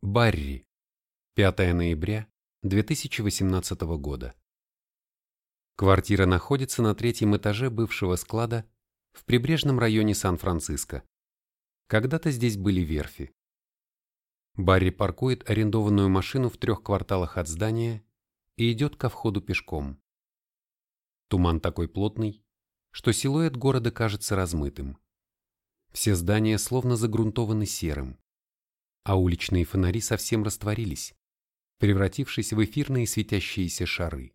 Барри. 5 ноября 2018 года. Квартира находится на третьем этаже бывшего склада в прибрежном районе Сан-Франциско. Когда-то здесь были верфи. Барри паркует арендованную машину в трех кварталах от здания и идет ко входу пешком. Туман такой плотный, что силуэт города кажется размытым. Все здания словно загрунтованы серым а уличные фонари совсем растворились, превратившись в эфирные светящиеся шары.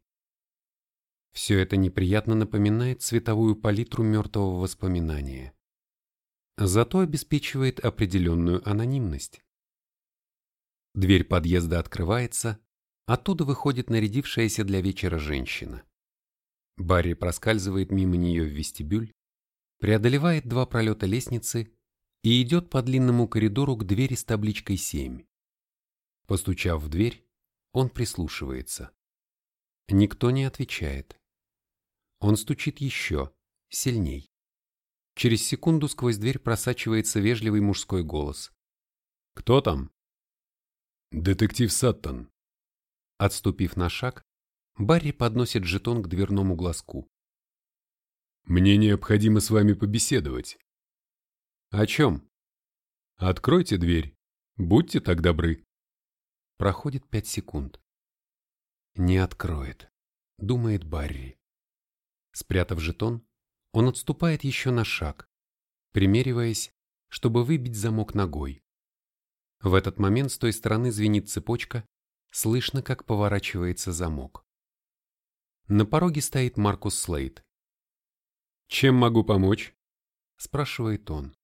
Все это неприятно напоминает цветовую палитру мертвого воспоминания. Зато обеспечивает определенную анонимность. Дверь подъезда открывается, оттуда выходит нарядившаяся для вечера женщина. Барри проскальзывает мимо нее в вестибюль, преодолевает два пролета лестницы и идет по длинному коридору к двери с табличкой 7. Постучав в дверь, он прислушивается. Никто не отвечает. Он стучит еще, сильней. Через секунду сквозь дверь просачивается вежливый мужской голос. «Кто там?» «Детектив Саттон». Отступив на шаг, Барри подносит жетон к дверному глазку. «Мне необходимо с вами побеседовать». «О чем?» «Откройте дверь. Будьте так добры». Проходит пять секунд. «Не откроет», — думает Барри. Спрятав жетон, он отступает еще на шаг, примериваясь, чтобы выбить замок ногой. В этот момент с той стороны звенит цепочка, слышно, как поворачивается замок. На пороге стоит Маркус Слейд. «Чем могу помочь?» – спрашивает он.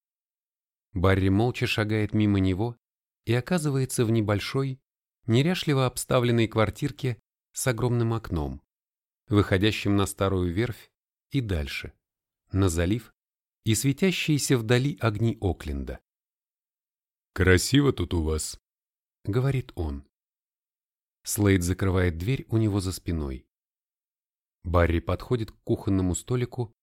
Барри молча шагает мимо него и оказывается в небольшой, неряшливо обставленной квартирке с огромным окном, выходящим на старую верфь и дальше, на залив и светящиеся вдали огни Окленда. «Красиво тут у вас», — говорит он. Слейд закрывает дверь у него за спиной. Барри подходит к кухонному столику,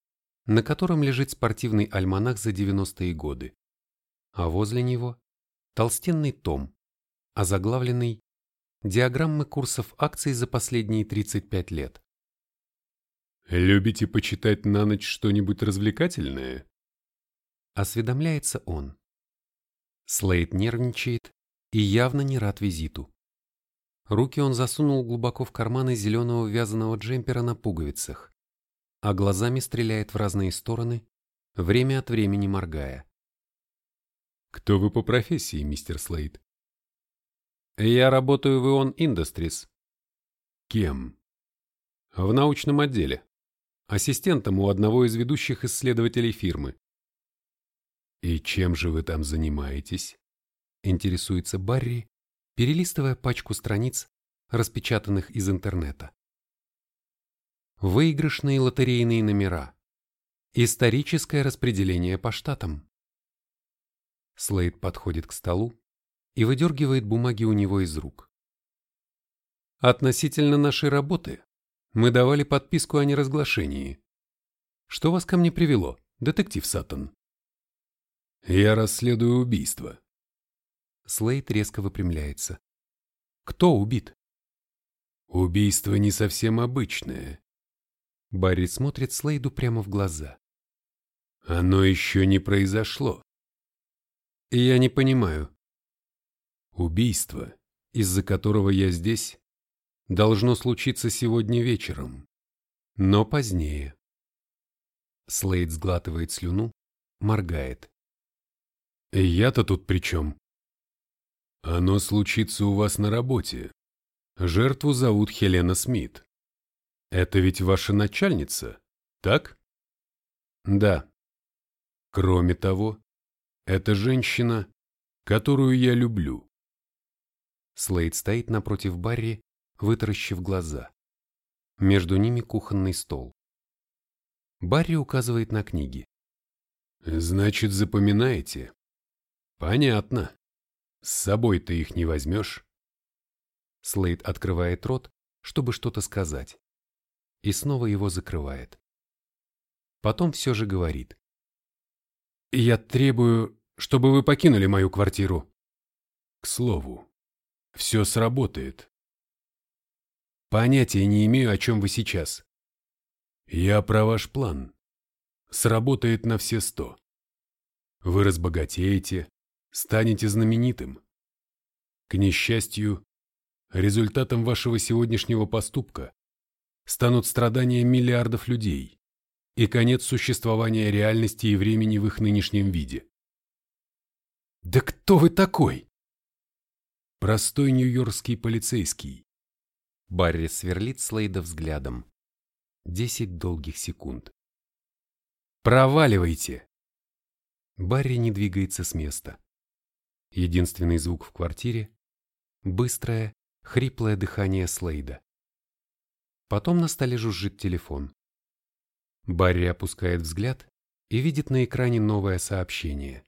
на котором лежит спортивный альманах за 90-е годы а возле него толстенный том, озаглавленный «Диаграммы курсов акций за последние 35 лет». «Любите почитать на ночь что-нибудь развлекательное?» Осведомляется он. Слейд нервничает и явно не рад визиту. Руки он засунул глубоко в карманы зеленого вязаного джемпера на пуговицах, а глазами стреляет в разные стороны, время от времени моргая. Кто вы по профессии, мистер Слейд? Я работаю в Ion Industries. Кем? В научном отделе. Ассистентом у одного из ведущих исследователей фирмы. И чем же вы там занимаетесь? Интересуется Барри, перелистывая пачку страниц, распечатанных из интернета. Выигрышные лотерейные номера. Историческое распределение по штатам. Слейд подходит к столу и выдергивает бумаги у него из рук. Относительно нашей работы мы давали подписку о неразглашении. Что вас ко мне привело, детектив Саттон? Я расследую убийство. Слейд резко выпрямляется. Кто убит? Убийство не совсем обычное. Барри смотрит Слейду прямо в глаза. Оно еще не произошло. Я не понимаю. Убийство, из-за которого я здесь, должно случиться сегодня вечером, но позднее. Слейд сглатывает слюну, моргает. Я-то тут при чем? Оно случится у вас на работе. Жертву зовут Хелена Смит. Это ведь ваша начальница, так? Да. Кроме того, это женщина, которую я люблю. Слейд стоит напротив Барри, вытаращив глаза. Между ними кухонный стол. Барри указывает на книги. Значит, запоминаете? Понятно. С собой ты их не возьмешь? Слейд открывает рот, чтобы что-то сказать. И снова его закрывает. Потом все же говорит. Я требую, чтобы вы покинули мою квартиру. К слову, все сработает. Понятия не имею, о чем вы сейчас. Я про ваш план. Сработает на все сто. Вы разбогатеете, станете знаменитым. К несчастью, результатом вашего сегодняшнего поступка станут страдания миллиардов людей и конец существования реальности и времени в их нынешнем виде. «Да кто вы такой?» Простой нью-йоркский полицейский. Барри сверлит Слейда взглядом. Десять долгих секунд. «Проваливайте!» Барри не двигается с места. Единственный звук в квартире — быстрое, хриплое дыхание Слейда. Потом на столе жужжит телефон. Барри опускает взгляд и видит на экране новое сообщение.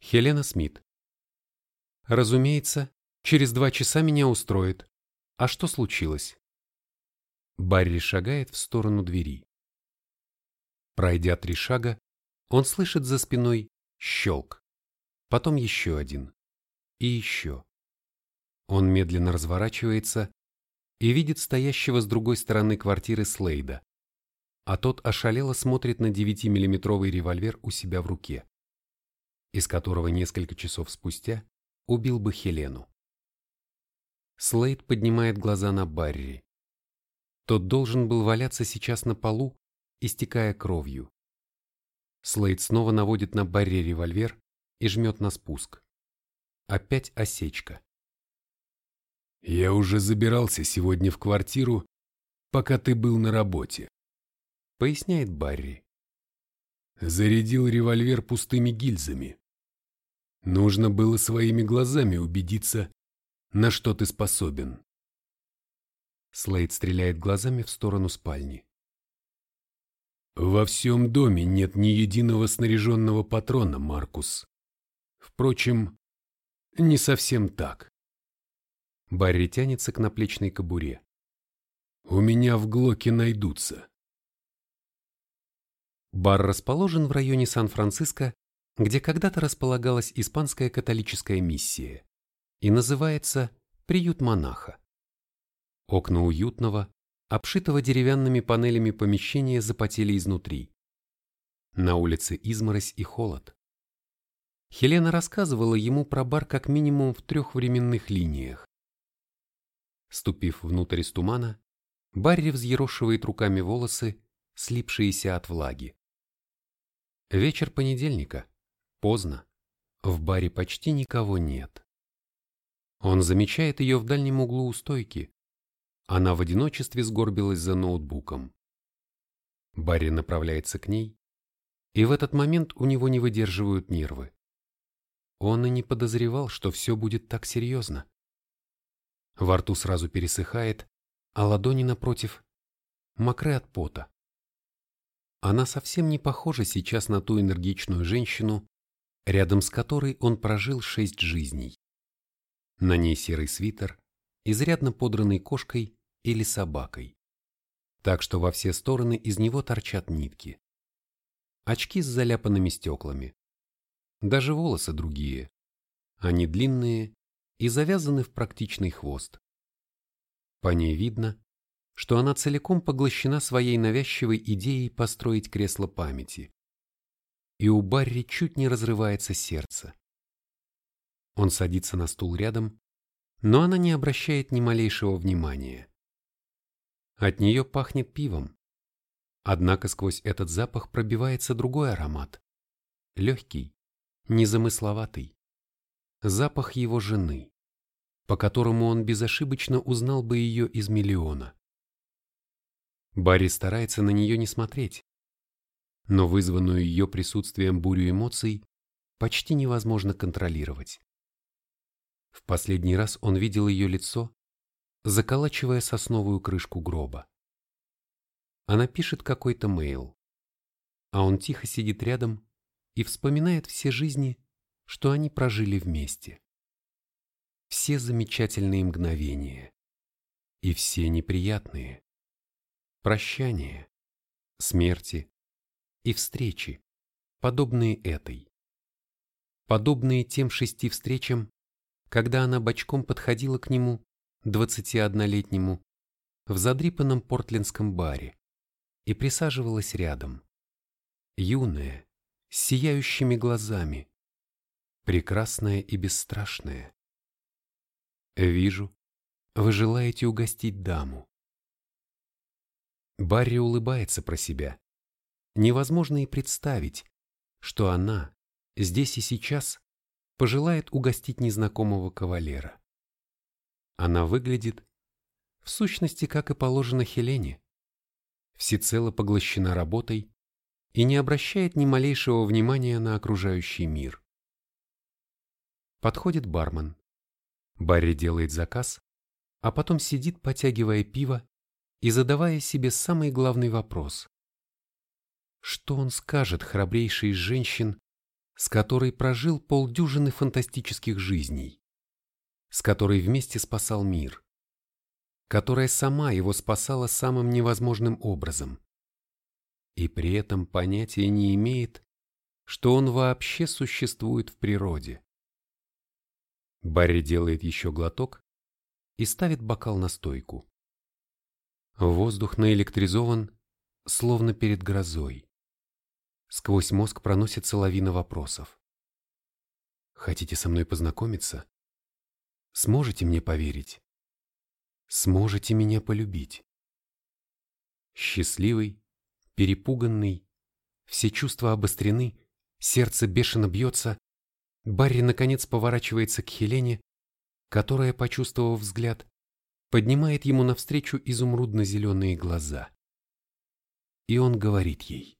Хелена Смит. Разумеется, через два часа меня устроит. А что случилось? Барри шагает в сторону двери. Пройдя три шага, он слышит за спиной щелк, потом еще один и еще. Он медленно разворачивается и видит стоящего с другой стороны квартиры Слейда, а тот ошалело смотрит на 9-миллиметровый револьвер у себя в руке, из которого несколько часов спустя убил бы Хелену. Слейд поднимает глаза на Барри. Тот должен был валяться сейчас на полу, истекая кровью. Слейд снова наводит на Барри револьвер и жмет на спуск. Опять осечка. Я уже забирался сегодня в квартиру, пока ты был на работе. Поясняет Барри. Зарядил револьвер пустыми гильзами. Нужно было своими глазами убедиться, на что ты способен. Слейд стреляет глазами в сторону спальни. Во всем доме нет ни единого снаряженного патрона, Маркус. Впрочем, не совсем так. Барри тянется к наплечной кобуре. «У меня в Глоке найдутся». Бар расположен в районе Сан-Франциско, где когда-то располагалась испанская католическая миссия, и называется «Приют монаха». Окна уютного, обшитого деревянными панелями помещения запотели изнутри. На улице изморозь и холод. Хелена рассказывала ему про бар как минимум в трех временных линиях. Ступив внутрь из тумана, Барри взъерошивает руками волосы, слипшиеся от влаги. Вечер понедельника. Поздно. В баре почти никого нет. Он замечает ее в дальнем углу у стойки. Она в одиночестве сгорбилась за ноутбуком. Барри направляется к ней, и в этот момент у него не выдерживают нервы. Он и не подозревал, что все будет так серьезно. Во рту сразу пересыхает, а ладони напротив мокры от пота. Она совсем не похожа сейчас на ту энергичную женщину, рядом с которой он прожил шесть жизней. На ней серый свитер, изрядно подранный кошкой или собакой. Так что во все стороны из него торчат нитки. Очки с заляпанными стеклами. Даже волосы другие. Они длинные и завязаны в практичный хвост. По ней видно, что она целиком поглощена своей навязчивой идеей построить кресло памяти. И у Барри чуть не разрывается сердце. Он садится на стул рядом, но она не обращает ни малейшего внимания. От нее пахнет пивом. Однако сквозь этот запах пробивается другой аромат. Легкий, незамысловатый запах его жены, по которому он безошибочно узнал бы ее из миллиона. Барри старается на нее не смотреть, но вызванную ее присутствием бурю эмоций почти невозможно контролировать. В последний раз он видел ее лицо, заколачивая сосновую крышку гроба. Она пишет какой-то мейл, а он тихо сидит рядом и вспоминает все жизни, что они прожили вместе. Все замечательные мгновения и все неприятные. Прощания, смерти и встречи, подобные этой. Подобные тем шести встречам, когда она бочком подходила к нему, 21-летнему, в задрипанном портлендском баре и присаживалась рядом. Юная, с сияющими глазами, прекрасная и бесстрашная. «Вижу, вы желаете угостить даму». Барри улыбается про себя. Невозможно и представить, что она, здесь и сейчас, пожелает угостить незнакомого кавалера. Она выглядит, в сущности, как и положено Хелене, всецело поглощена работой и не обращает ни малейшего внимания на окружающий мир. Подходит бармен. Барри делает заказ, а потом сидит, потягивая пиво и задавая себе самый главный вопрос. Что он скажет храбрейшей из женщин, с которой прожил полдюжины фантастических жизней, с которой вместе спасал мир, которая сама его спасала самым невозможным образом, и при этом понятия не имеет, что он вообще существует в природе. Барри делает еще глоток и ставит бокал на стойку. Воздух наэлектризован, словно перед грозой. Сквозь мозг проносится лавина вопросов. Хотите со мной познакомиться? Сможете мне поверить? Сможете меня полюбить? Счастливый, перепуганный, все чувства обострены, сердце бешено бьется, Барри наконец поворачивается к Хелене, которая, почувствовав взгляд, поднимает ему навстречу изумрудно-зеленые глаза. И он говорит ей.